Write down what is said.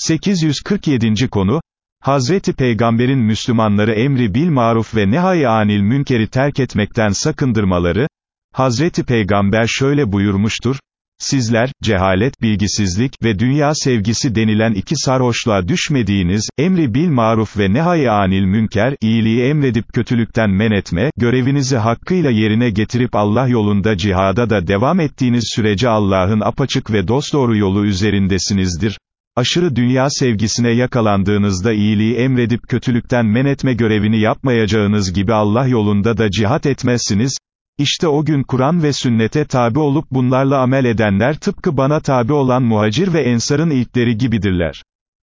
847. konu, Hazreti Peygamber'in Müslümanları emri bil maruf ve nehay anil münkeri terk etmekten sakındırmaları, Hazreti Peygamber şöyle buyurmuştur, Sizler, cehalet, bilgisizlik ve dünya sevgisi denilen iki sarhoşluğa düşmediğiniz, emri bil maruf ve nehay anil münker, iyiliği emredip kötülükten men etme, görevinizi hakkıyla yerine getirip Allah yolunda cihada da devam ettiğiniz sürece Allah'ın apaçık ve dosdoğru yolu üzerindesinizdir. Aşırı dünya sevgisine yakalandığınızda iyiliği emredip kötülükten men etme görevini yapmayacağınız gibi Allah yolunda da cihat etmezsiniz, işte o gün Kur'an ve sünnete tabi olup bunlarla amel edenler tıpkı bana tabi olan muhacir ve ensarın ilkleri gibidirler.